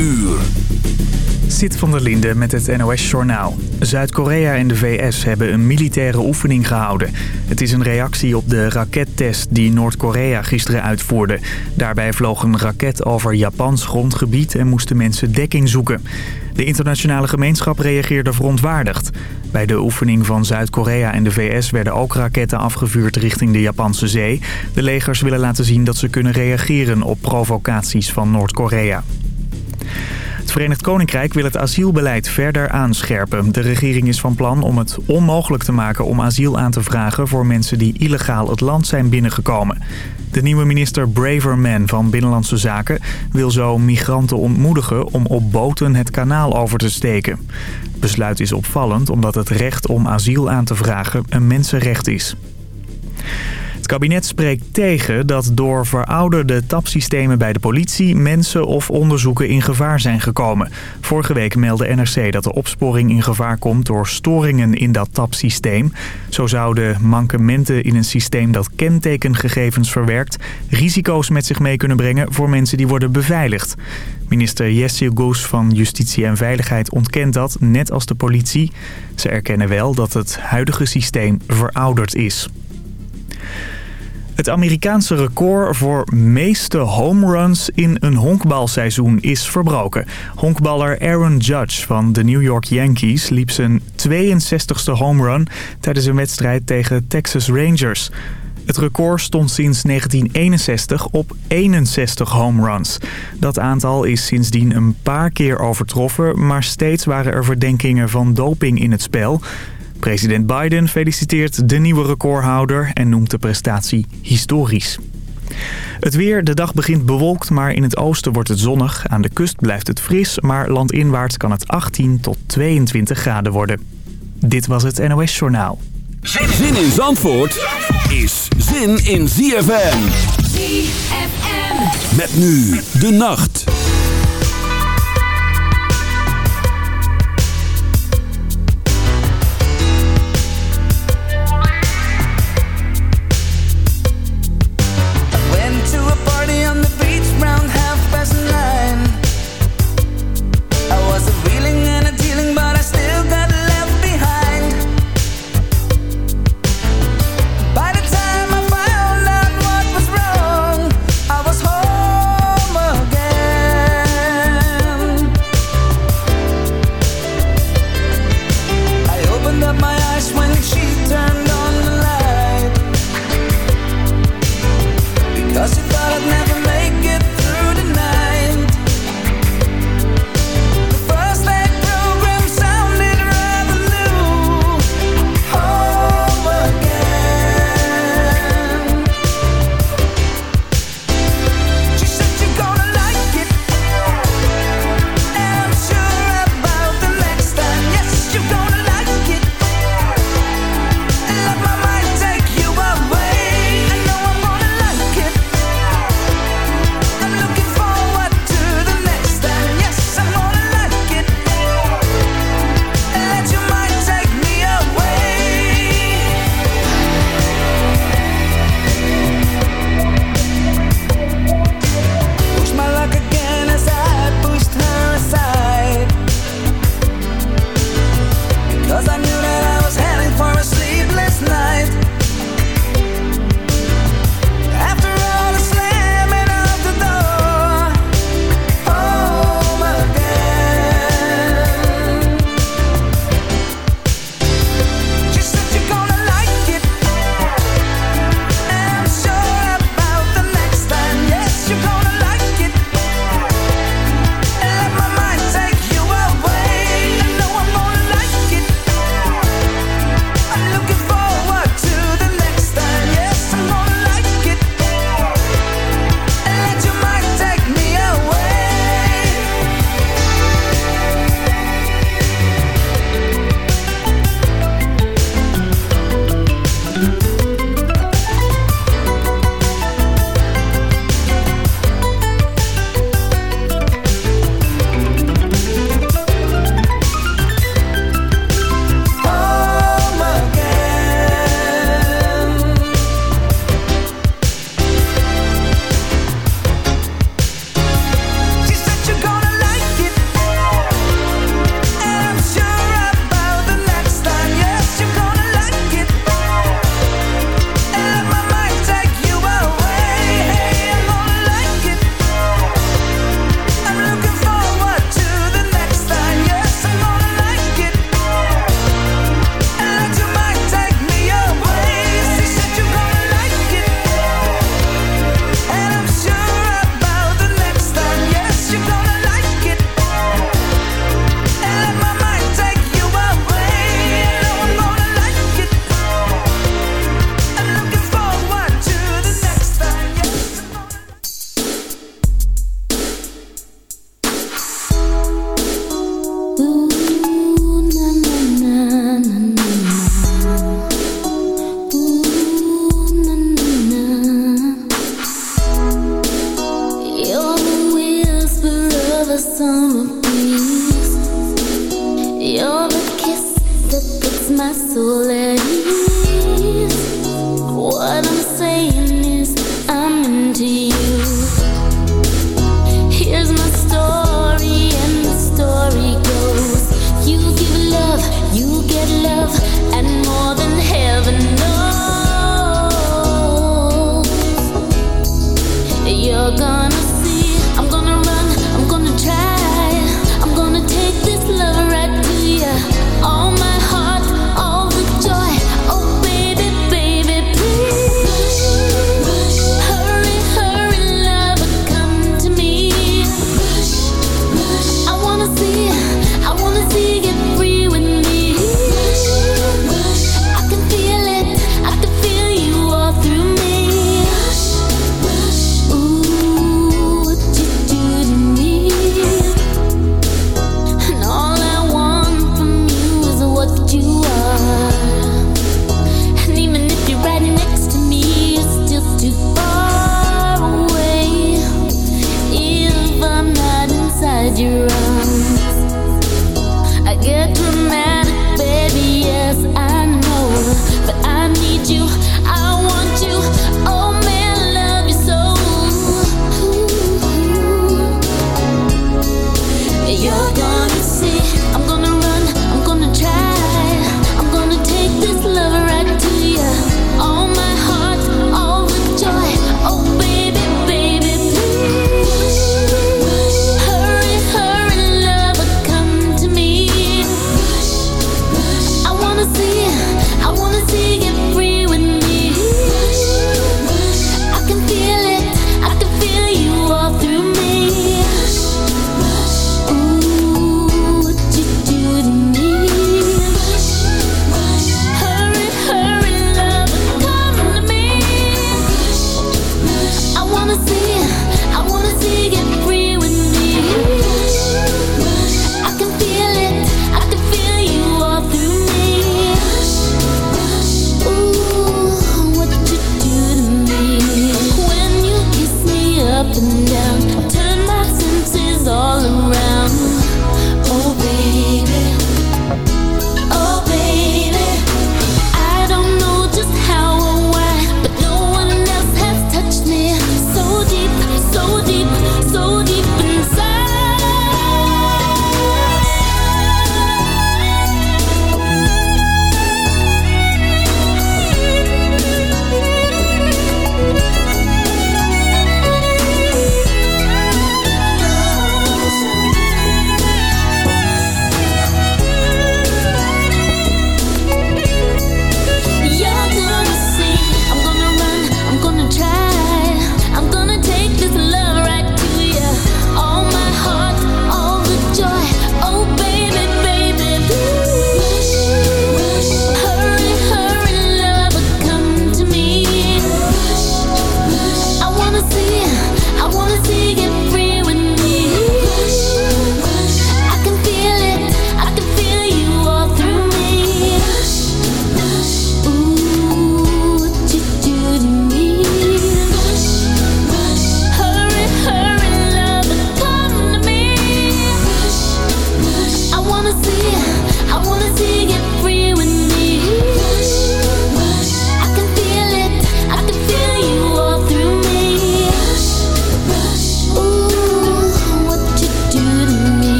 uur. Van der Linde met het NOS-journaal. Zuid-Korea en de VS hebben een militaire oefening gehouden. Het is een reactie op de rakettest die Noord-Korea gisteren uitvoerde. Daarbij vloog een raket over Japans grondgebied en moesten mensen dekking zoeken. De internationale gemeenschap reageerde verontwaardigd. Bij de oefening van Zuid-Korea en de VS werden ook raketten afgevuurd richting de Japanse zee. De legers willen laten zien dat ze kunnen reageren op provocaties van Noord-Korea. Het Verenigd Koninkrijk wil het asielbeleid verder aanscherpen. De regering is van plan om het onmogelijk te maken om asiel aan te vragen... voor mensen die illegaal het land zijn binnengekomen. De nieuwe minister Braverman van Binnenlandse Zaken wil zo migranten ontmoedigen... om op boten het kanaal over te steken. Het besluit is opvallend omdat het recht om asiel aan te vragen een mensenrecht is. Het kabinet spreekt tegen dat door verouderde tapsystemen bij de politie... mensen of onderzoeken in gevaar zijn gekomen. Vorige week meldde NRC dat de opsporing in gevaar komt... door storingen in dat tapsysteem. Zo zouden mankementen in een systeem dat kentekengegevens verwerkt... risico's met zich mee kunnen brengen voor mensen die worden beveiligd. Minister Jesse Goes van Justitie en Veiligheid ontkent dat, net als de politie. Ze erkennen wel dat het huidige systeem verouderd is. Het Amerikaanse record voor meeste home runs in een honkbalseizoen is verbroken. Honkballer Aaron Judge van de New York Yankees liep zijn 62ste home run tijdens een wedstrijd tegen Texas Rangers. Het record stond sinds 1961 op 61 home runs. Dat aantal is sindsdien een paar keer overtroffen, maar steeds waren er verdenkingen van doping in het spel... President Biden feliciteert de nieuwe recordhouder en noemt de prestatie historisch. Het weer, de dag begint bewolkt, maar in het oosten wordt het zonnig. Aan de kust blijft het fris, maar landinwaarts kan het 18 tot 22 graden worden. Dit was het NOS Journaal. Zin in Zandvoort is zin in ZFM. ZFM. Met nu de nacht.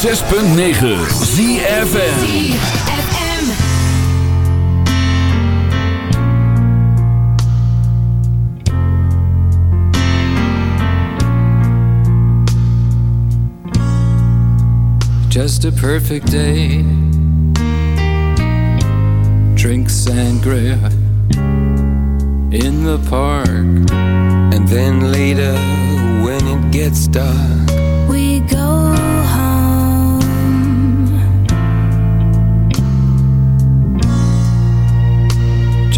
106.9 ZFM Just a perfect day. Drink sangria in the park. And then later, when it gets dark,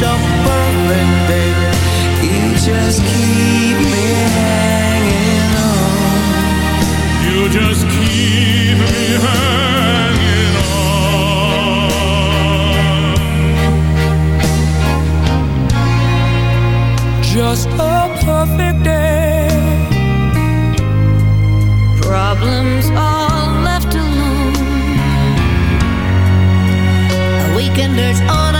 Such a perfect day. You just keep me hanging on. You just keep me hanging on. Just a perfect day. Problems all left alone. A weekenders on our own.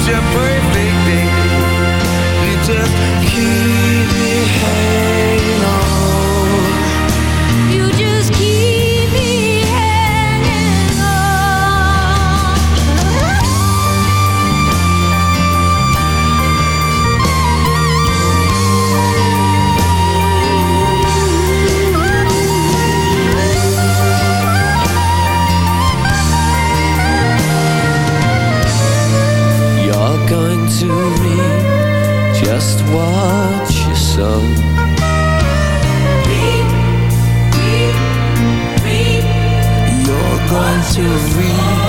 Such a perfect day. You just keep me hanging what you sow. You're going to reap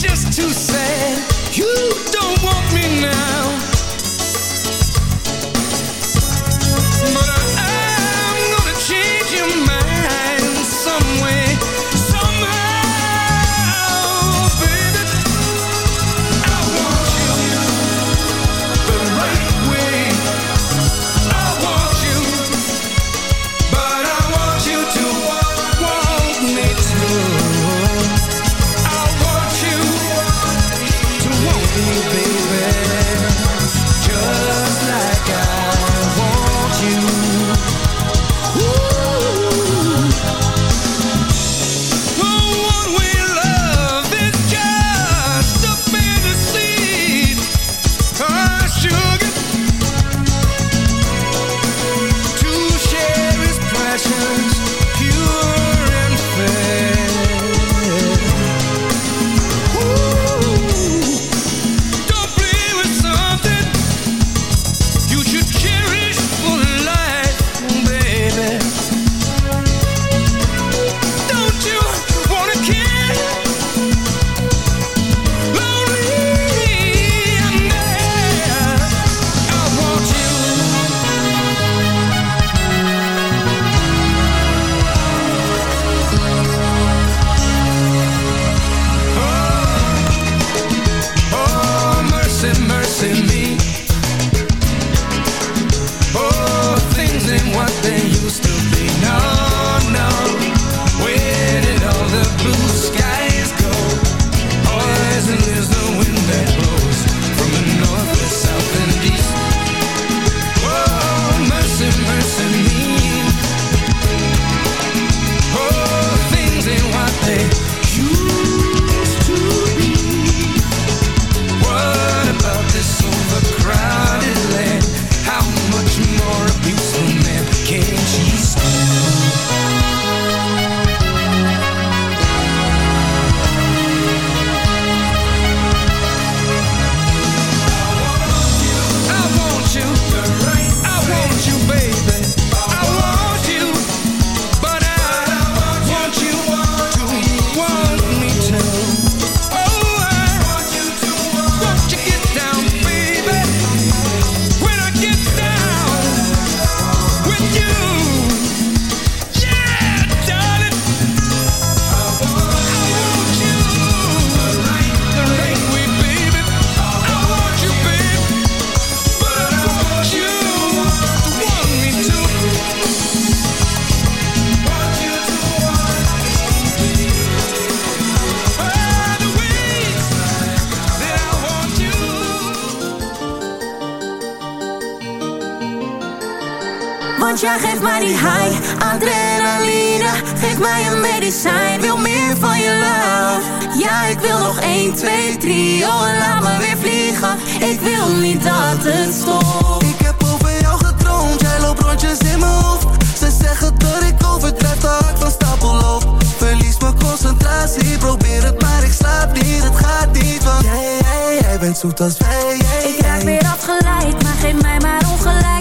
just too sad. You don't want me now. Laat me weer vliegen. Ik wil niet dat het stopt. Ik heb over jou gedroomd. Jij loopt rondjes in mijn hoofd. Ze zeggen dat ik overdrijf, dat ik van stapel loop. Verlies mijn concentratie. Probeer het, maar ik slaap niet. Het gaat niet, want jij, jij, jij bent zoet als wij. Ik raak weer afgeleid, maar geef mij maar ongelijk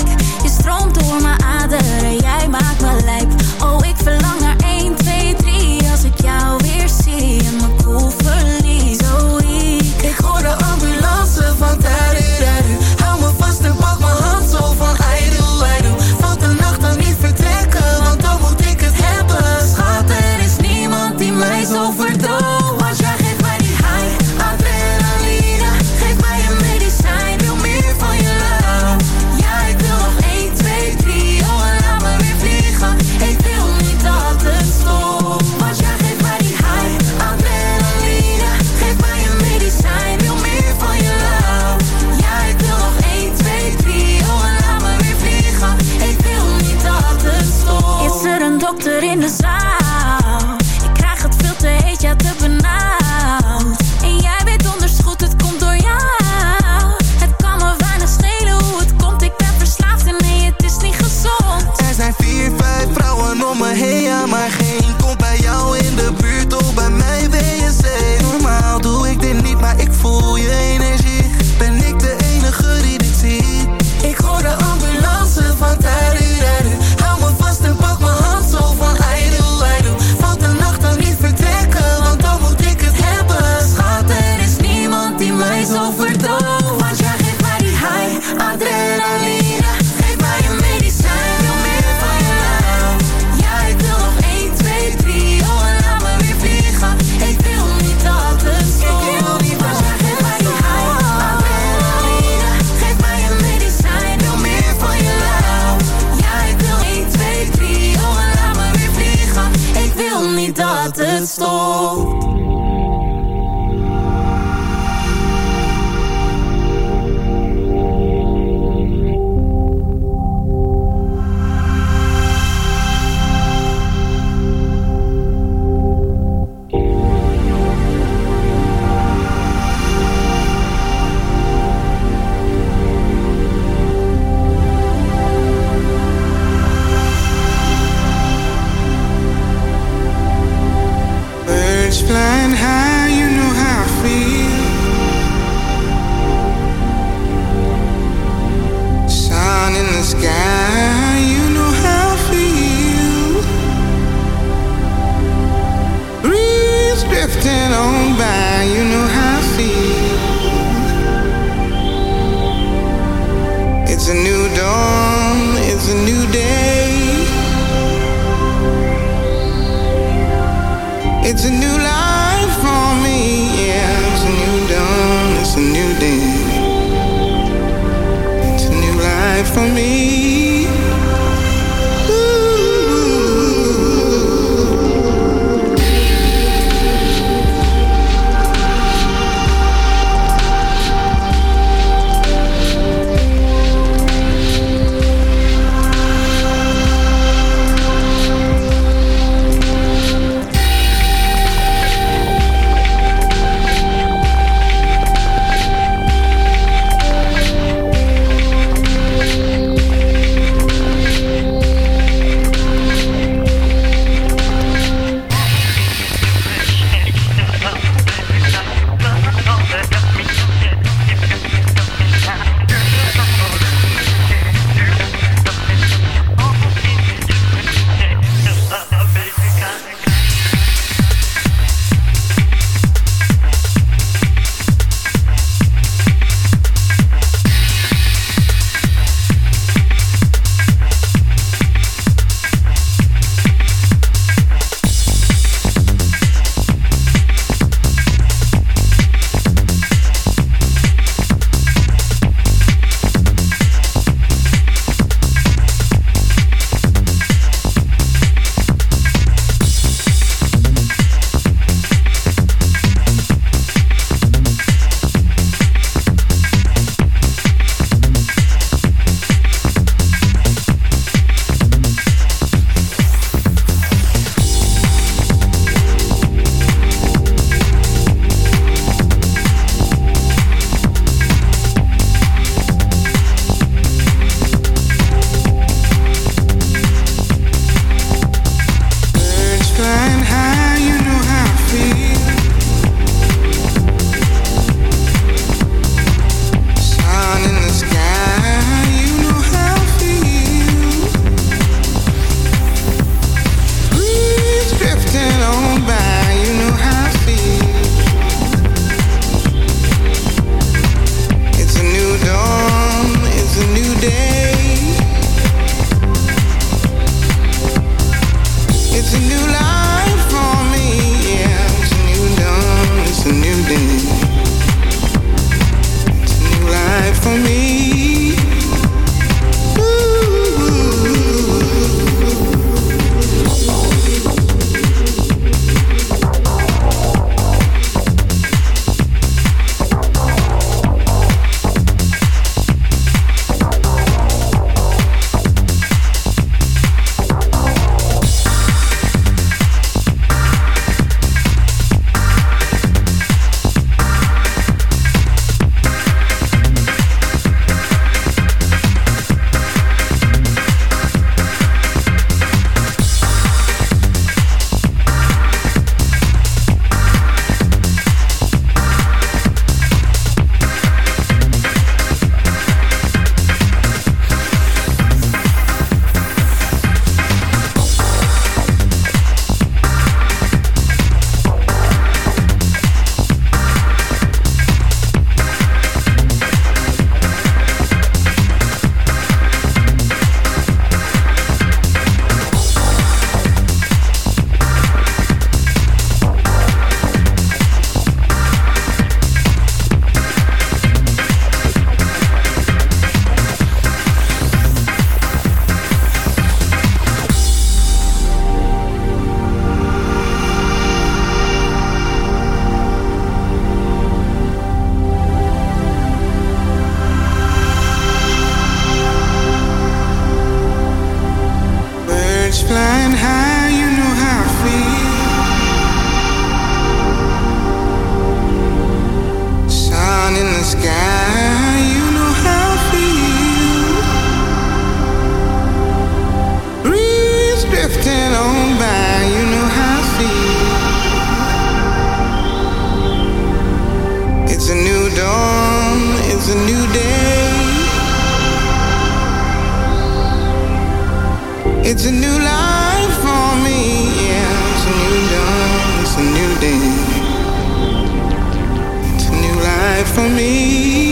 for me.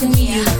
to me.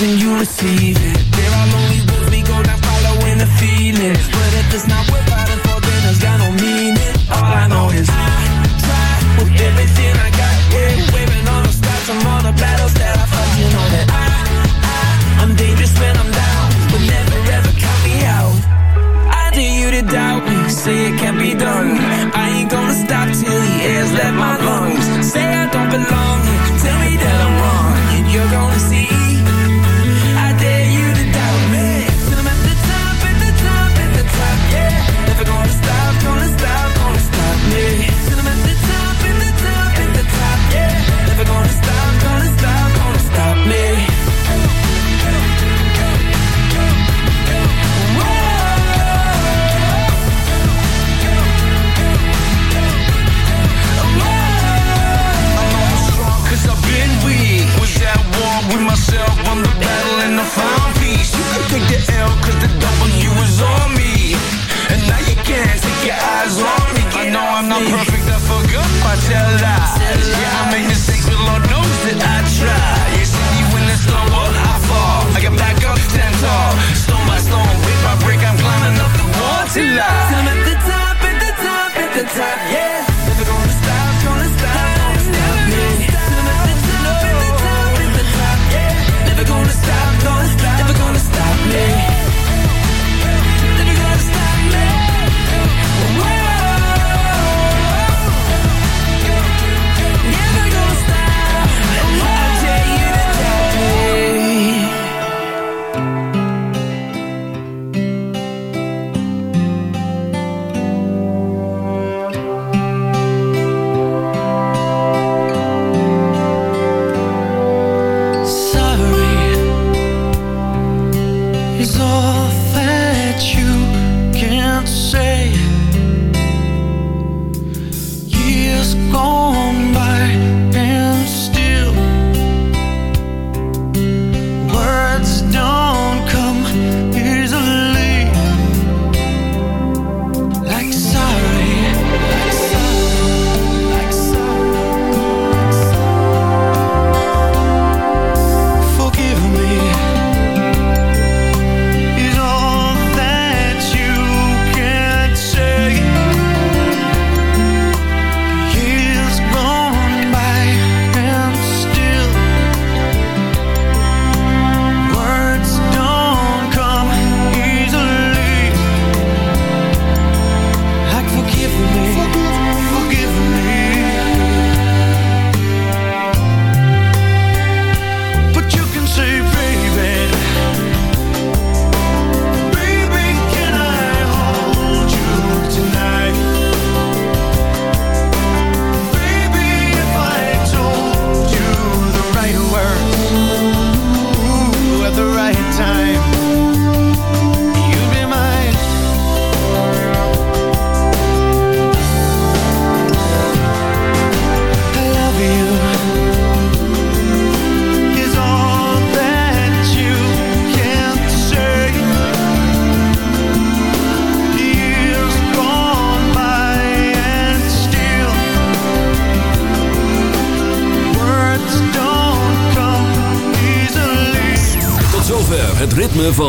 Then you receive it. There are lonely roads we go down, following the feeling. But if it's not worth fighting for, then it's got no meaning. All I know is I try with everything